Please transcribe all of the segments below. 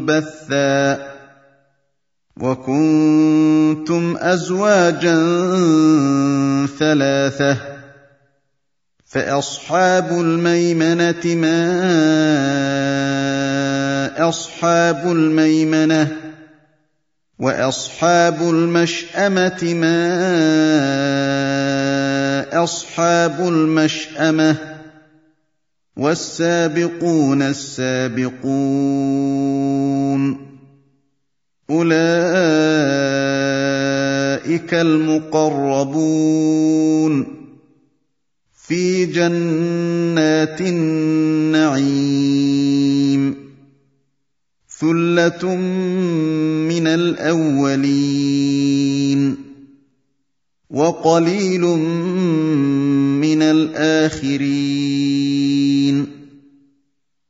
منبثا وكنتم ازواجا ثلاثة فاصحاب الميمنه ما اصحاب الميمنه واصحاب المشامه ما اصحاب المشامه والسابقون السابقون أولئك المقربون في جنات النعيم ثلة من الأولين وقليل من الآخرين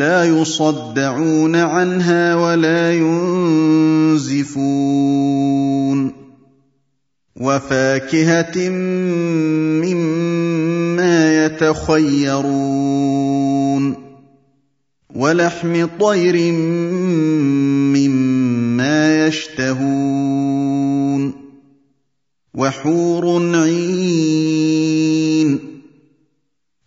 لا يصدعون عنها ولا ينزفون. وفاكهة مما يتخيرون. ولحم طير مما يشتهون. وحور عين.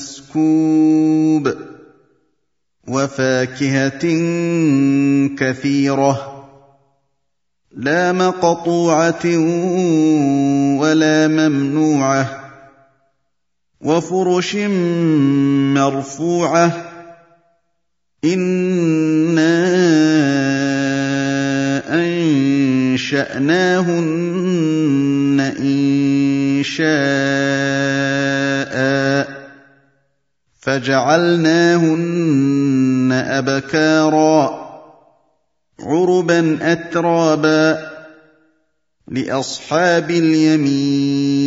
مسكوب وفاكهة كثيرة لا مقطوعة ولا ممنوعة وفرش مرفوعة إنا أنشأناهن انشاء فجعلناهن أبكارا عربا اترابا لأصحاب اليمين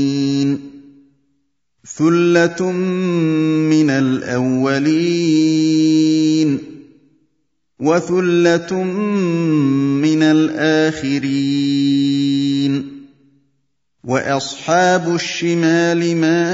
ثلة من الأولين وثلة من الآخرين وأصحاب الشمال ما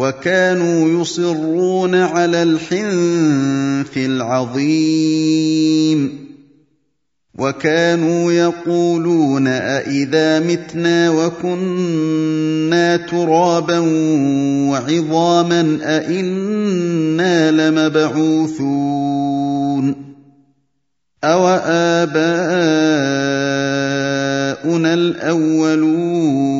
وكانوا يصرون على الحنث العظيم. وكانوا يقولون أإذا متنا وكنا ترابا وعظاما أإنا لمبعوثون. أوآباؤنا الأولون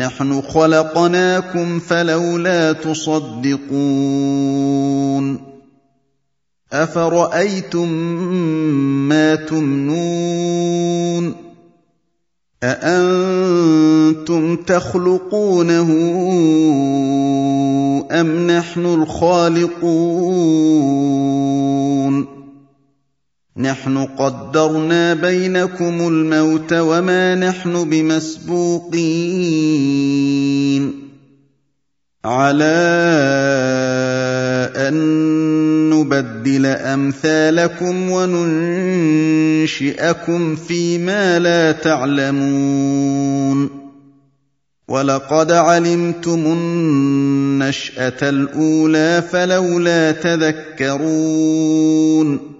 نحن خلقناكم فلولا تصدقون أفرأيتم ما تمنون أأنتم تخلقونه أم نحن الخالقون نحن قدرنا بينكم الموت وما نحن بمسبوقين. على أن نبدل أمثالكم وننشئكم فيما لا تعلمون. ولقد علمتم النشأة الأولى فلولا تذكرون.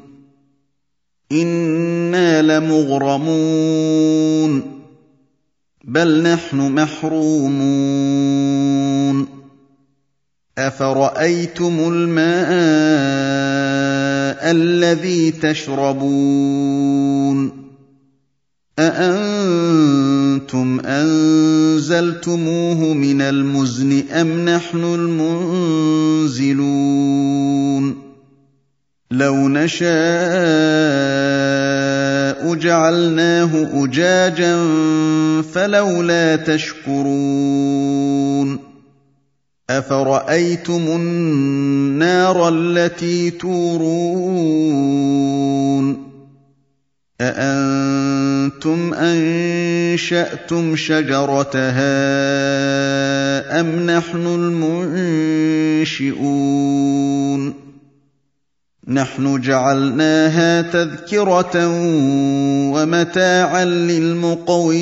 إِنَّا لَمُغْرَمُونَ بَلْ نَحْنُ مَحْرُومُونَ أَفَرَأَيْتُمُ الْمَاءَ الذي تشربون أأنتم أنزلتموه من المزن أم نحن المنزلون لو نشاء جعلناه أجاجا فلولا تشكرون أفرأيتم النار التي تورون أأنتم أنشأتم شجرتها أم نحن المنشئون نحن جعلناها تذكرة ومتاعا للمقوين.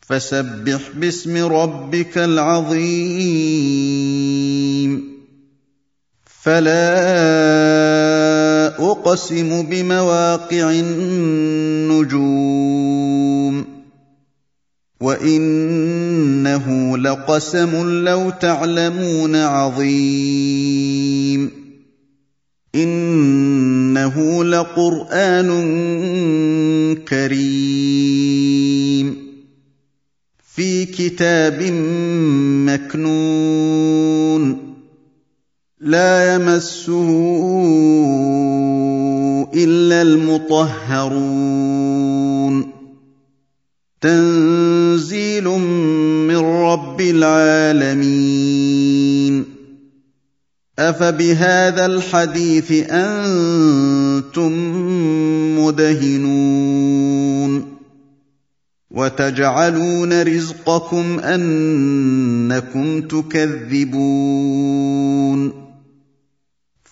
فسبح باسم ربك العظيم. فلا أقسم بمواقع النجوم. وانه لقسم لو تعلمون عظيم انه لقران كريم في كتاب مكنون لا يمسه الا المطهرون تنزيل من رب العالمين. أفبهذا الحديث أنتم مدهنون. وتجعلون رزقكم أنكم تكذبون.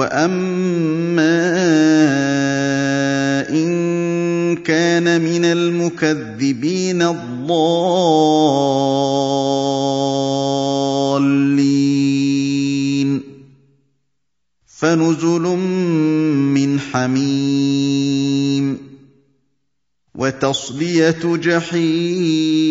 واما ان كان من المكذبين الضالين فنزل من حميم وتصليه جحيم